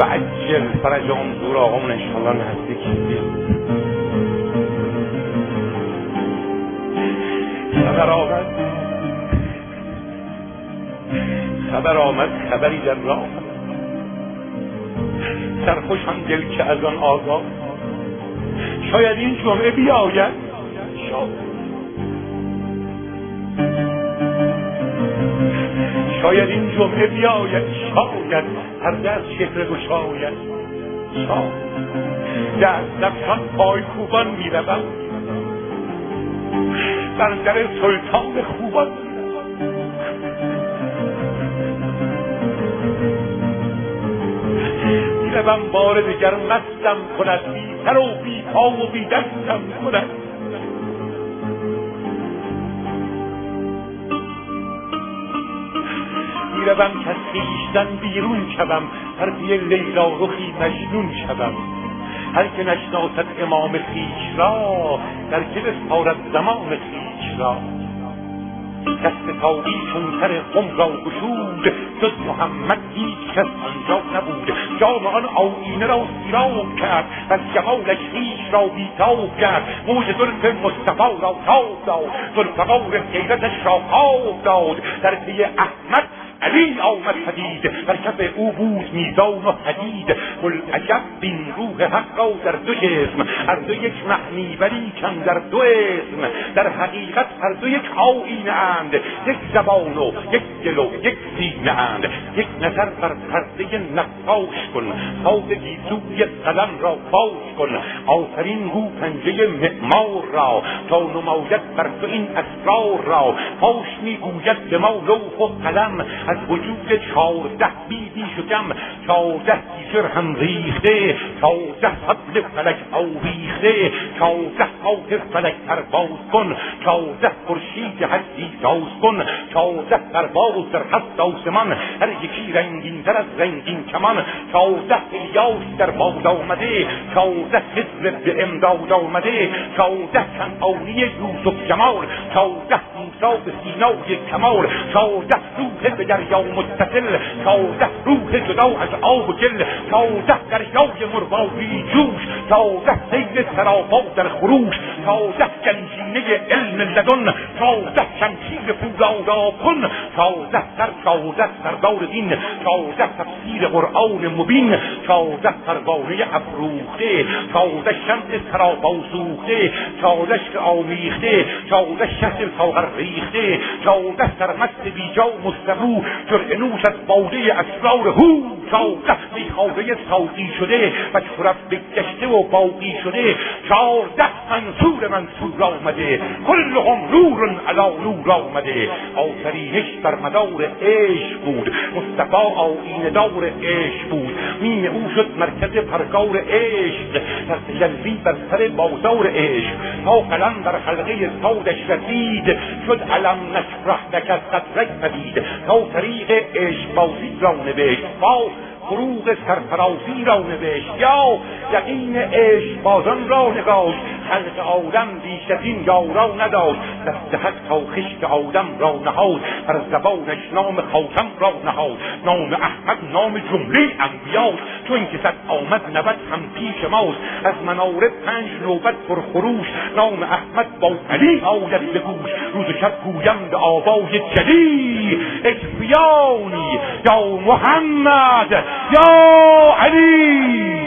و عجل فرجام دور آقامون انشالله نزدیک خبر آمد. خبر آمد خبری در راه سرخوشم دل که از آن آزاد شاید این جمعه بیاید. شاید. شاید این جمعه بیاید شاید هر در شکر گشاید. شاید. دست نفسان پای کوبان می‌روم. بر در سلطان خوبان می‌روم. بار دگر مستم کند بی سر و بی پا و بی دستم کند. می‌روم که خیشتن بیرون شوم. پی لیلا رخی مجنون شوم. هر که نشناسد امام خیش را در که بسپارد زمان خیش را. دست تاقی چون سر قم را گشود جز محمد هیچ کس آنجا نبود. جام آن آینه را سیراب کرد و جمالش خویش را بیتاب کرد. موج زلف مصطفی را تاب داد ذوالفقار حیرتش را خواب داد. در پی احمد علی آمد پدید بر کف او بود میزان و حدید قل بین روح حق را در دو جسم. از دو یک معنی ولی کم در دو اسم. در حقیقت هر دو یک آینه اند یک زبان و یک دل و یک سینه اند یک نظر بر پرده نقاش کن. تاب گیسوی قلم را باز کن. آفرین گو پنجه معمار را. تا نماید بر تو این اسرار را. پاش می‌گوید به ما لوح و قلم. از وجود چهارده بیبی شکم چهارده دیگر هم ریخته چهارده حبل فلک آویخته چهارده خاطر فلک پرواز کن چهارده خورشید هستی ساز کن چهارده پرواز در هست آسمان هر یکی رنگین تر از رنگین کمان چهارده الیاس در باد آمده چهارده حزب به امداد آمده چهارده کنعانی یوسف جمال چهارده موسی به سینای کمال چهارده روح به دریا متصل چهارده روح جدا از آب و گل چهارده دریای مربابی جوش چهارده سیل سرابا در خروش. چهارده گنجینه علم لدن چهارده شمشیر فولاد کن چهارده سر چهارده سردار دین چهارده تفسیر قرآن مبین چهارده پروانه افروخته چهارده شمع سرابا سوخته چهارده آمیخته چهارده شهر ساغر ریخته چهارده سرمست بیجا مسترو جرعه نوش از باده اسرار هو چهارده میخواره ساقی شده و چرف بگشته و باقی شده چهارده منصور منصور آمده کلهم نور علا نور آمده آفرینش بر مدار عشق بود. مصطفی آینه دار عشق بود. مین او شد مرکز پرگار عشق. در تجلی بر سر بازار عشق. تا قلم در حلقه سودش رسید شد علم نشرح لک صدرک پدید تا طریق عشق بازی را نوشت. فروغ سرفرازی را نوشت. یا یقین عشق بازان را نگاشت. خلق آدم بیش از این یارا نداشت. دست حق تا خشک آدم را نهاد. بر زبانش نام خاتم را نهاد. نام احمد نام جمله انبیاست. چون که صد آمد نبد هم پیش ماست. از مناره پنج نوبت پر خروش. نام احمد با علی آید به گوش. روز شب گویم به آوای جلی اکفیانی یا محمد یا علی.